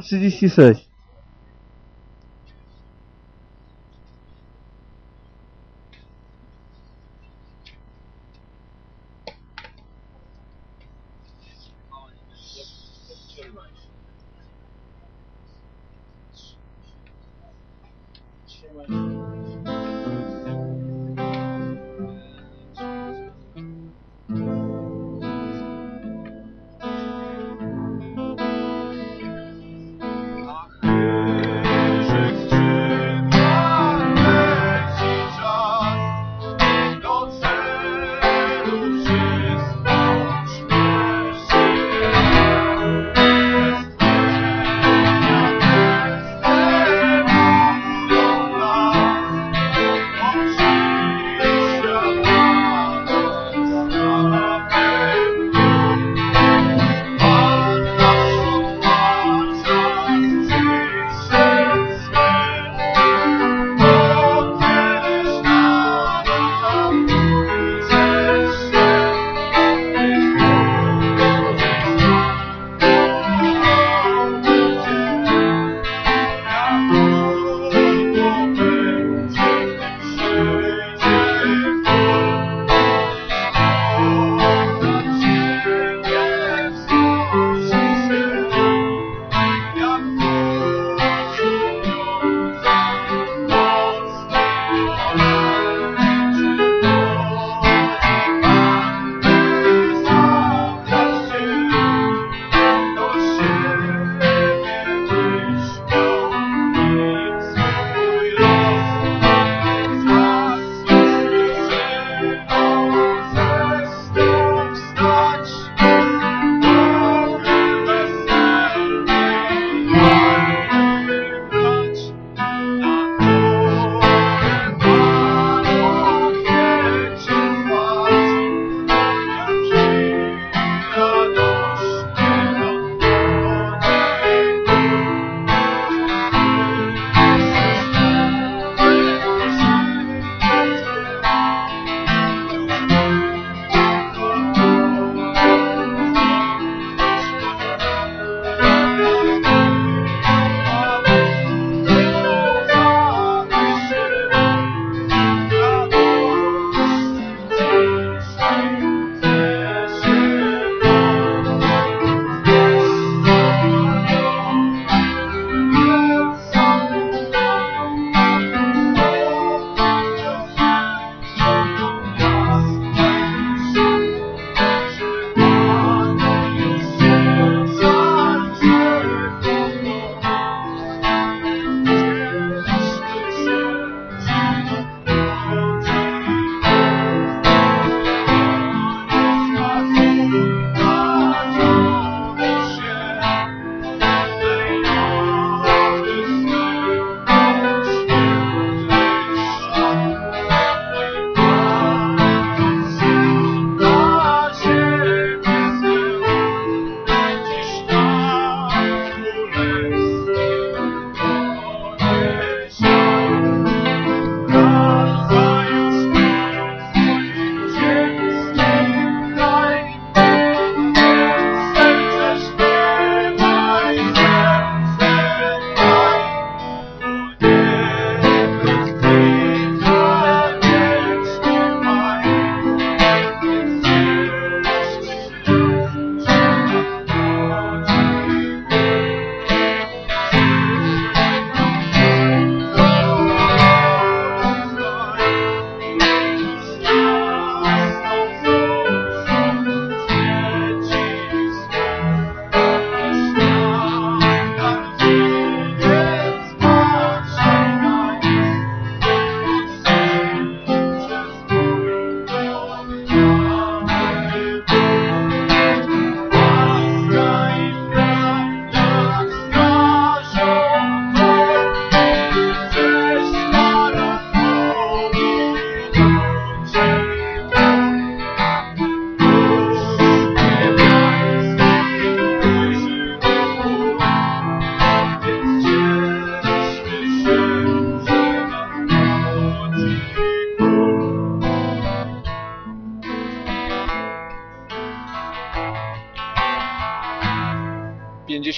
136.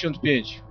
65.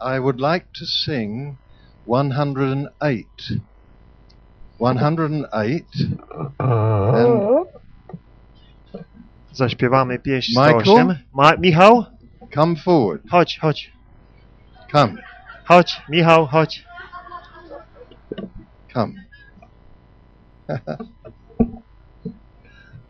I would like to sing 108. 108. And Zaśpiewamy pieśń Michael? 108. Ma Michał? come forward. Chodź, chodź. Come. Chodź, Michał, chodź. Come.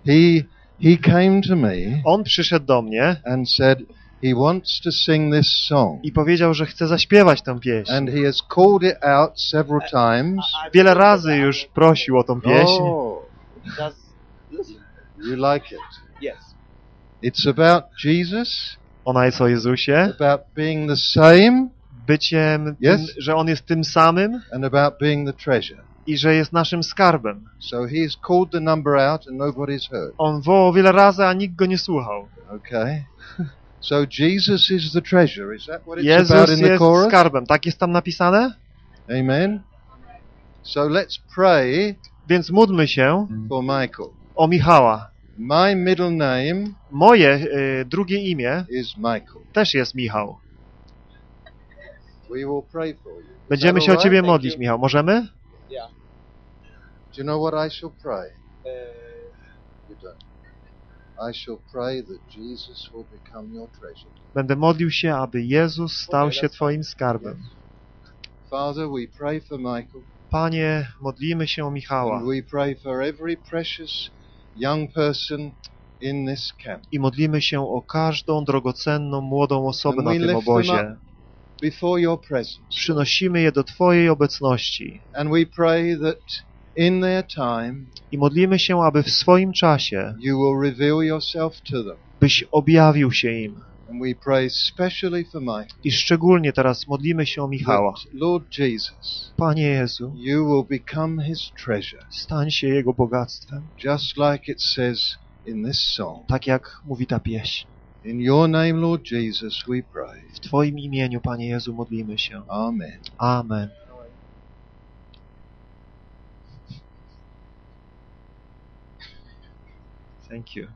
he he came to me On przyszedł do mnie and said he wants to sing this song. i powiedział, że chce zaśpiewać tę pieśń. And he has called it out several times. Wiele razy już prosił o tą pieśń. Oh, Das You like it. Yes. It's about Jesus, Ona jest o Jezusie, about being the same, byciem, Yes. tym, że On jest tym samym and about being the treasure. I że jest naszym skarbem. So he's called the number out and nobody's heard. On wołał wiele razy, a nikt go nie słuchał. Okay? So Jesus is the treasure. Is that what it's Jezus about in the jest chorus? skarbem. Tak jest tam napisane? Amen. So let's pray Więc módlmy się for Michael. o Michała. My middle name Moje y, drugie imię is Michael. też jest Michał. We will pray for you. Będziemy się o Ciebie modlić, Michał. Możemy? Yeah. Do you know what I shall pray? Uh, You don't. I shall pray that Jesus will become your treasure. Będę modlił się, aby Jezus stał Okej, się Twoim skarbem. Father, we pray for Michael. Panie, modlimy się o Michała And we pray for every precious young person in this camp. i modlimy się o każdą drogocenną młodą osobę na tym obozie. Before your presence. Przynosimy je do Twojej obecności And we pray that in their time i modlimy się, aby w swoim czasie you will reveal yourself to them. byś objawił się im. And we pray specially for Michael. I szczególnie teraz modlimy się o Michała. Lord Jesus, Panie Jezu, you will become his treasure, stań się jego bogactwem, just like it says in this song. tak jak mówi ta pieśń. In your name, Lord Jesus, we pray. W Twoim imieniu, Panie Jezu, modlimy się. Amen. Amen. Thank you.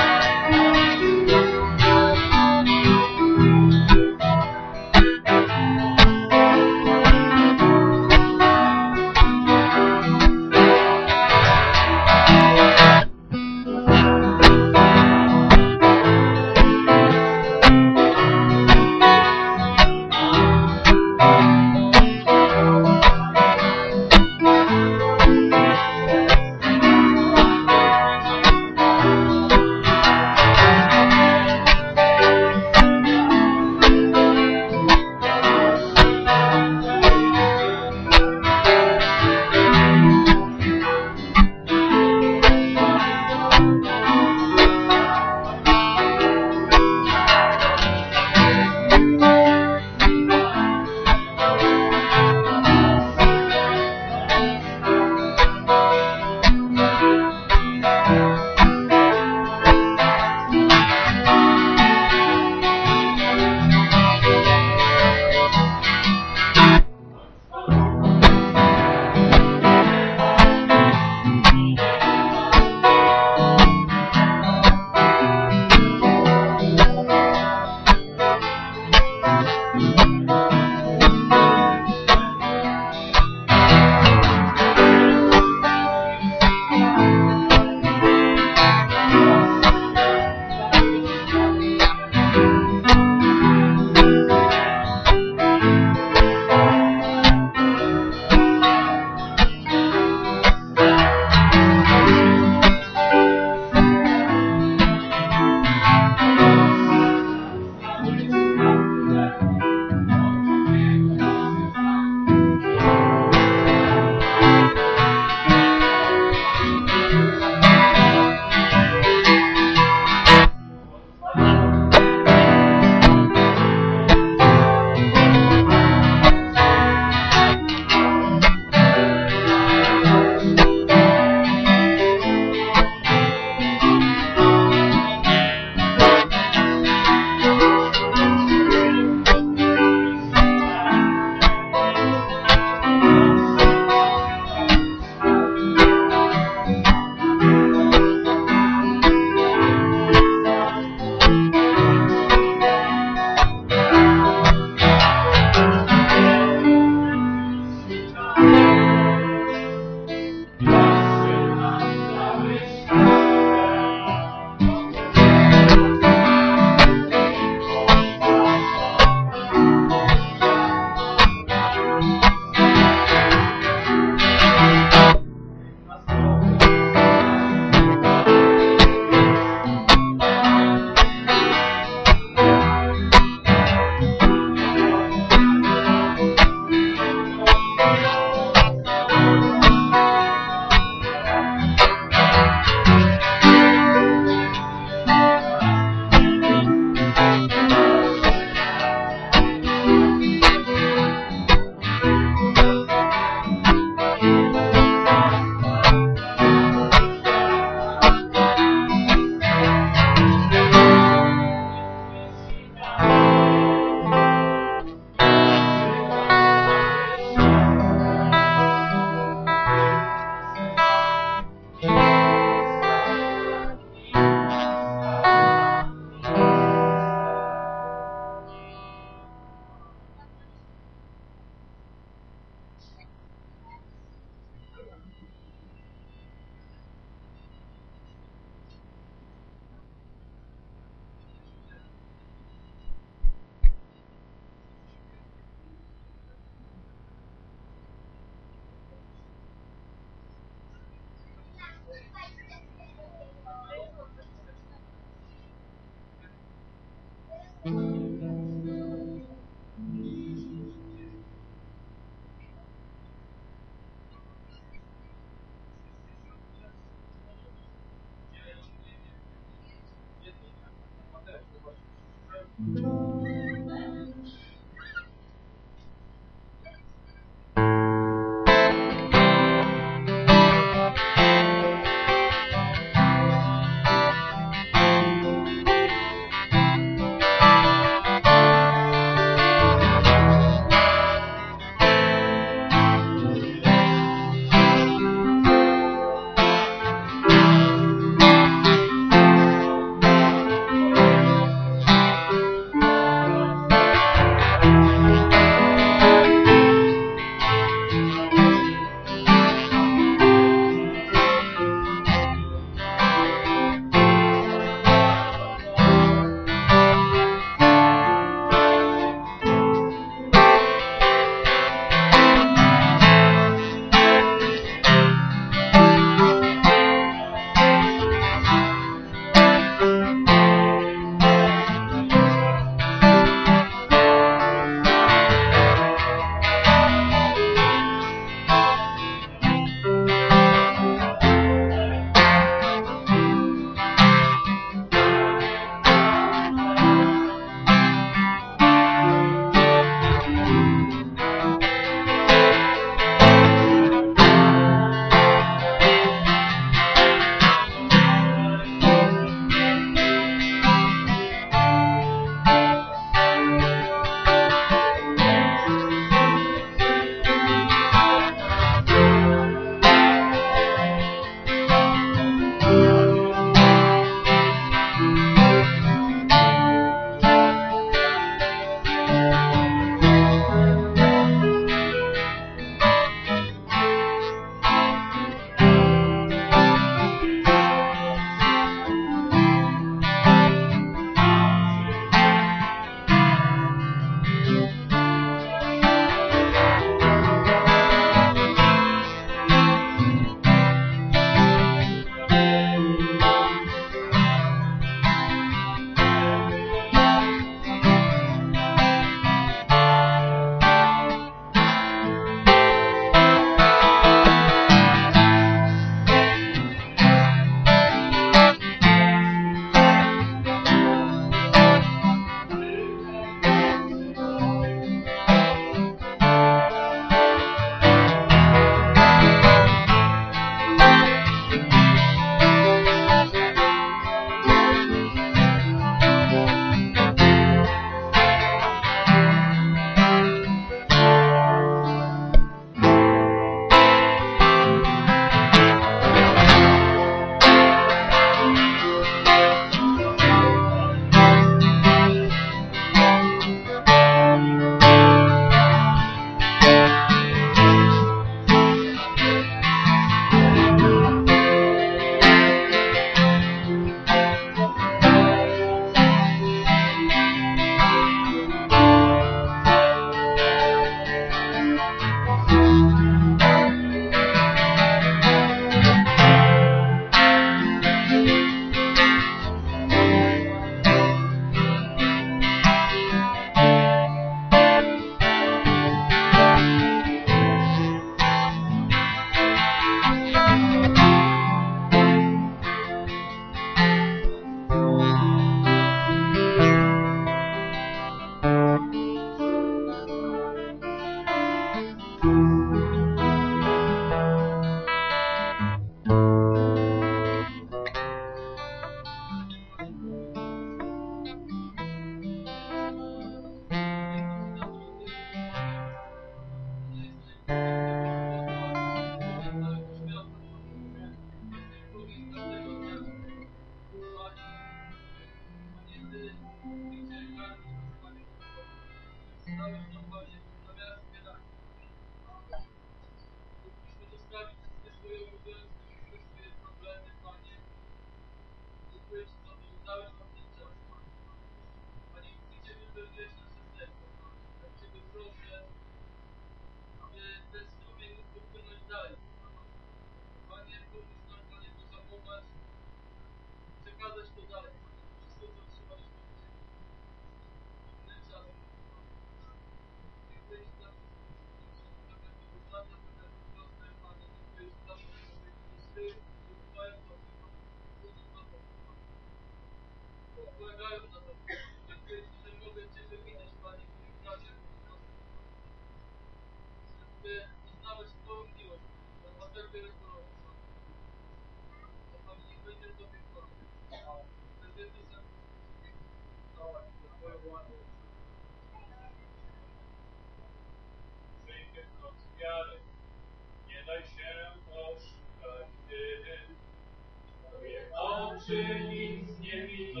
Oczy nic nie widzą,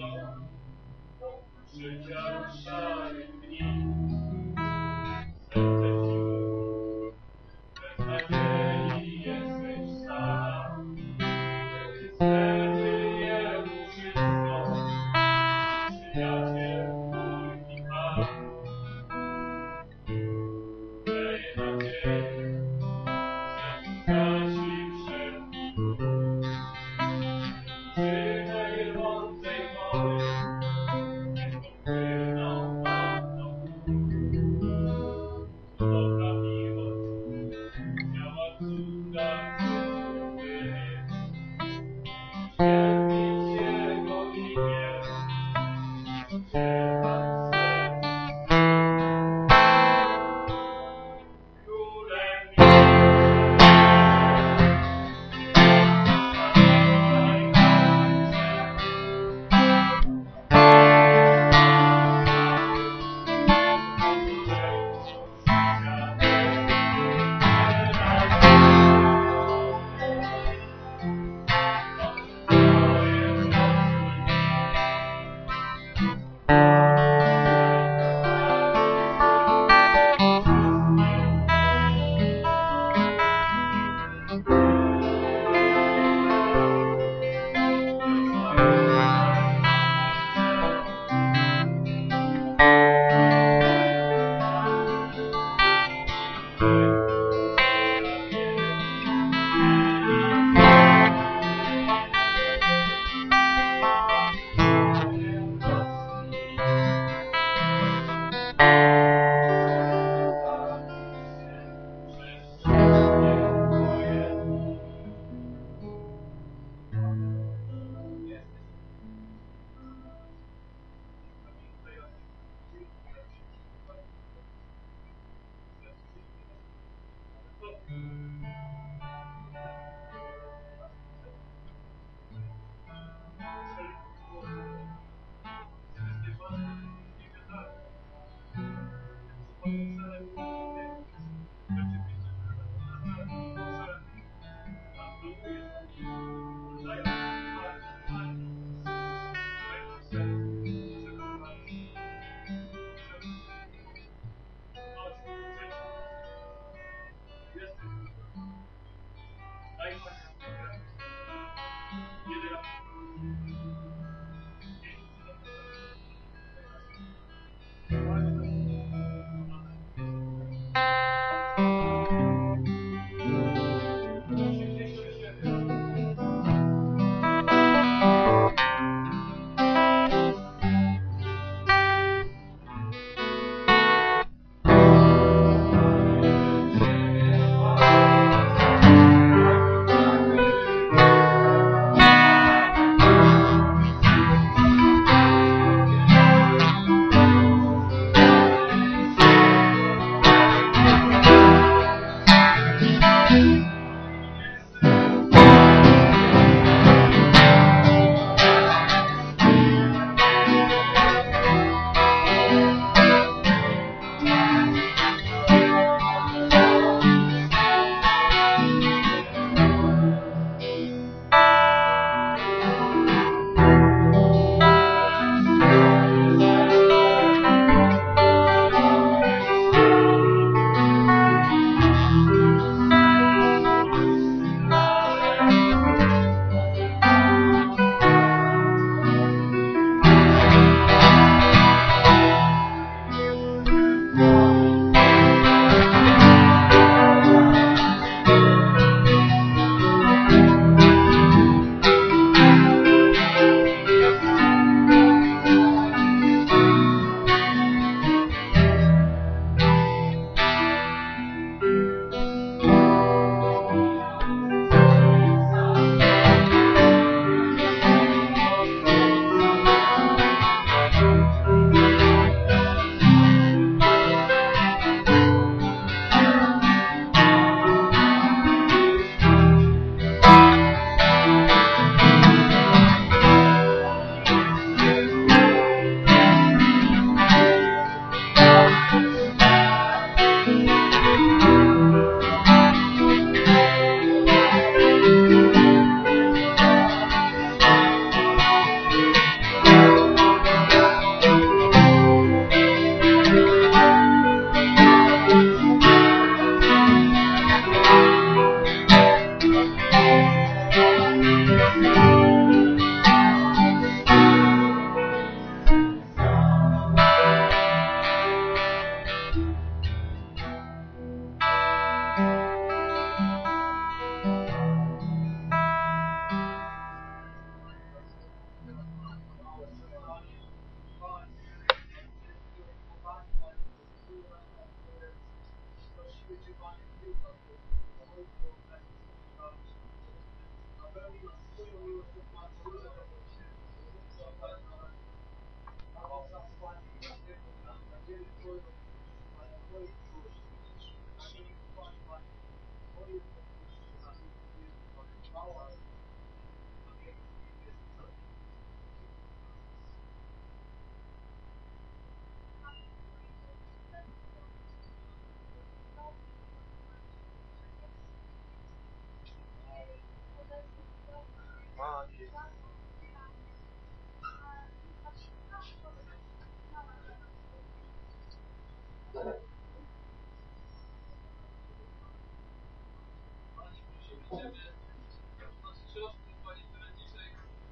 życia szary dni.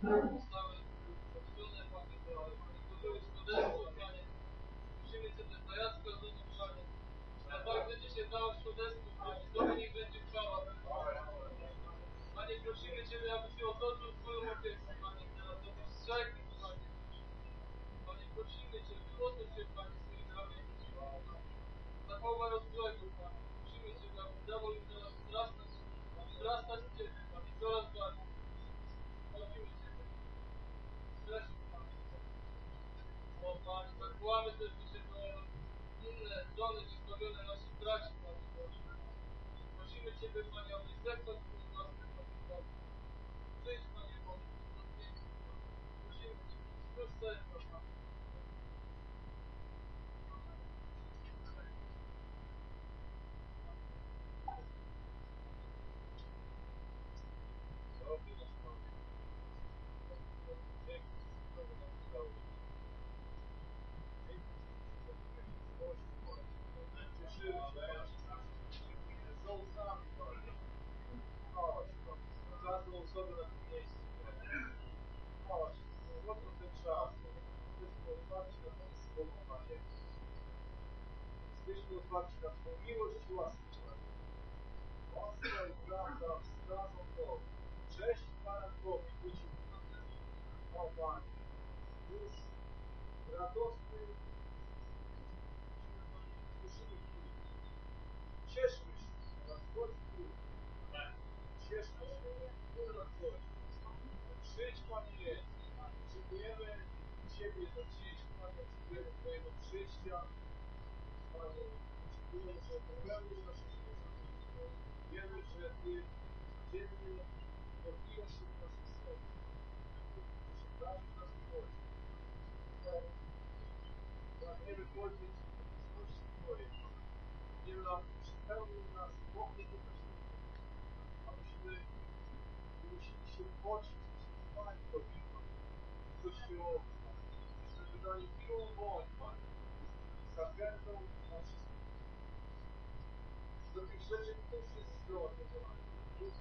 Mm-hmm. 2020 году,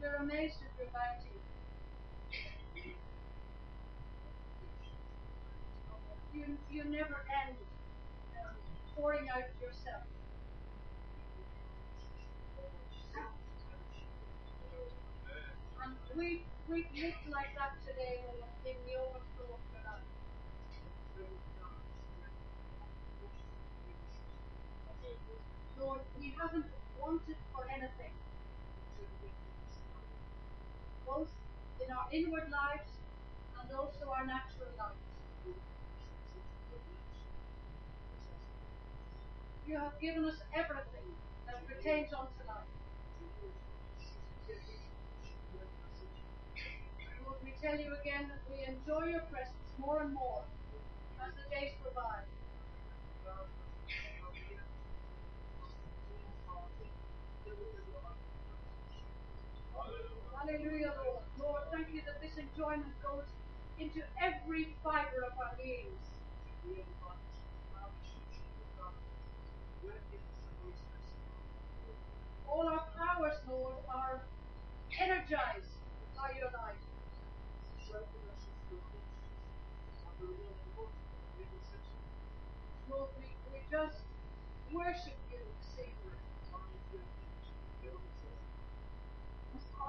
They're amazed at your bounty. You, you never end um, pouring out yourself. And we, we looked like that today in the overflow of. Lord, we haven't wanted inward light and also our natural light. You have given us everything that pertains unto life. Lord, we tell you again that we enjoy your presence more and more as the days go by. Hallelujah, Lord. Lord, thank you that this enjoyment goes into every fiber of our beings. All our powers, Lord, are energized by your light. Lord, we, we just worship